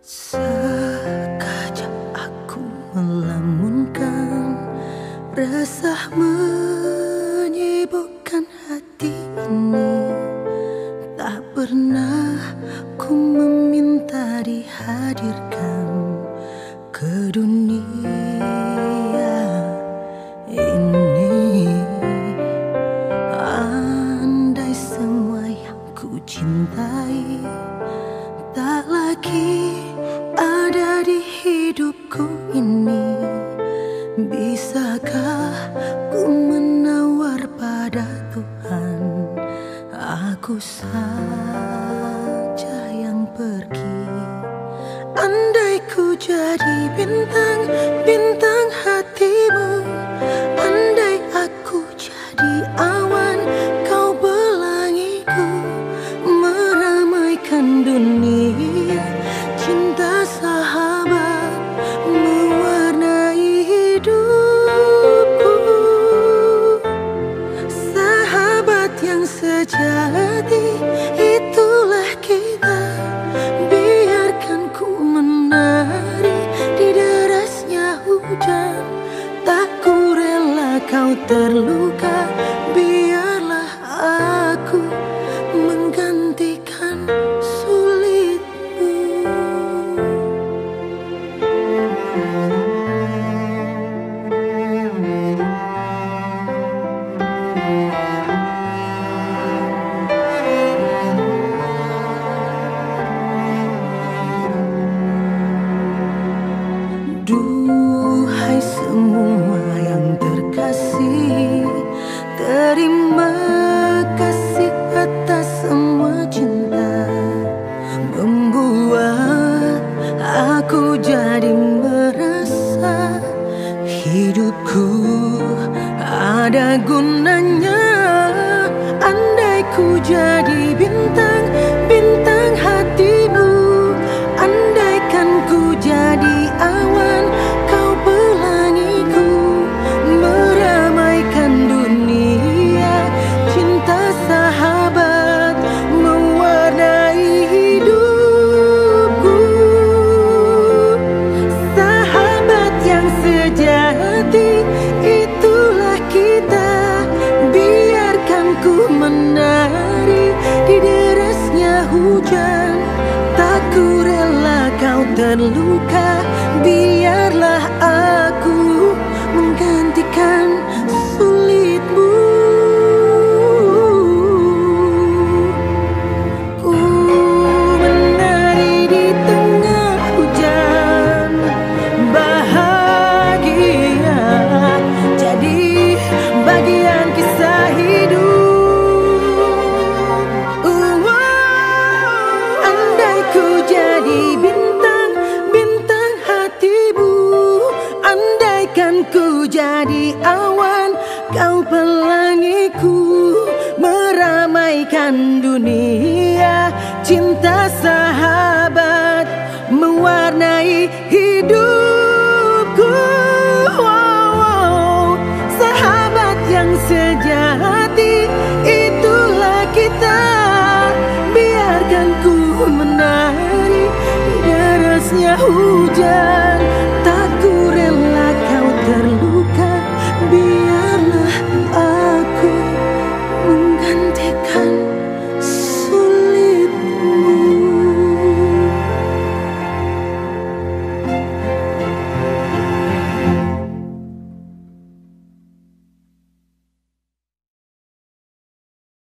Sekajap aku melamunkan Resah menyibukkan hati ini. Tak pernah ku meminta dihadirkan ke dunia hidupku ini Bisakah ku menawar pada Tuhan? Aku saja yang pergi. Andai ku jadi bintang, bintang hatimu. Andai aku jadi awan, kau pelangiku Meramaikan dunia, terluka Terima kasih atas semua cinta Membuat aku jadi merasa Hidupku ada gunanya Andai ku jadi bintang, terluka Biarlah aku menggantikan ku jadi awan, kau pelangiku Meramaikan dunia, cinta sahabat Mewarnai hidupku. Wow, Sahabat yang sejati, itulah kita. Biarkan ku menari derasnya hujan